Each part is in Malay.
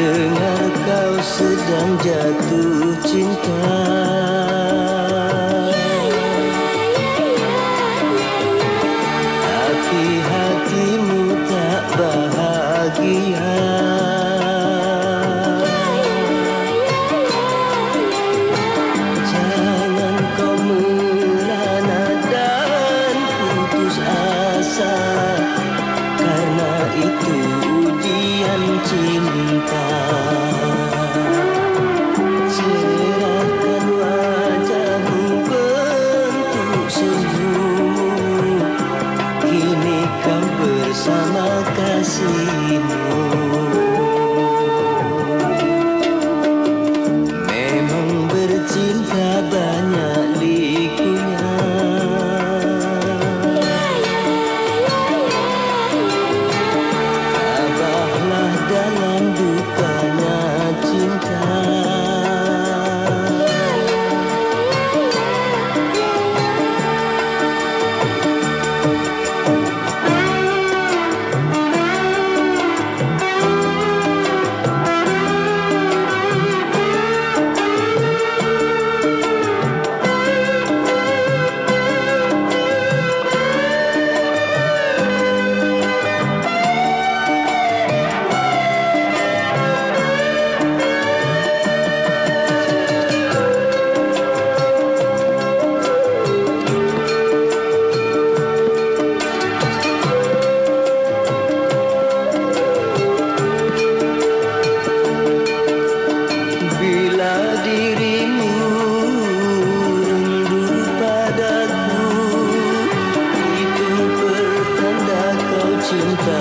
dengar kau sedang jatuh cinta.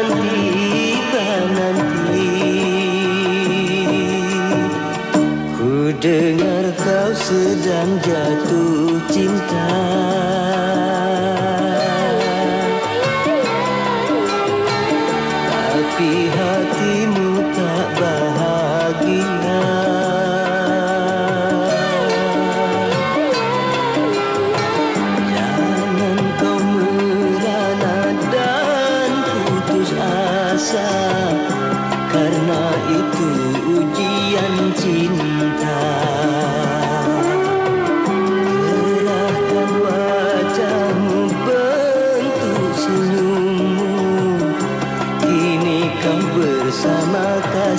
Nanti, tiba nanti. Ku dengar kau sedang jatuh cinta. Tapi hatimu tak bahagia.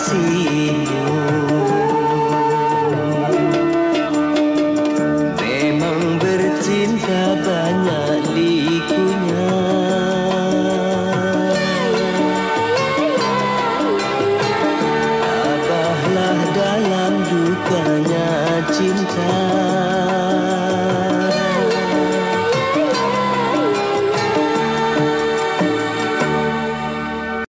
kasihmu. Memang bercinta banyak likunya. Abahlah dalam dukanya cinta.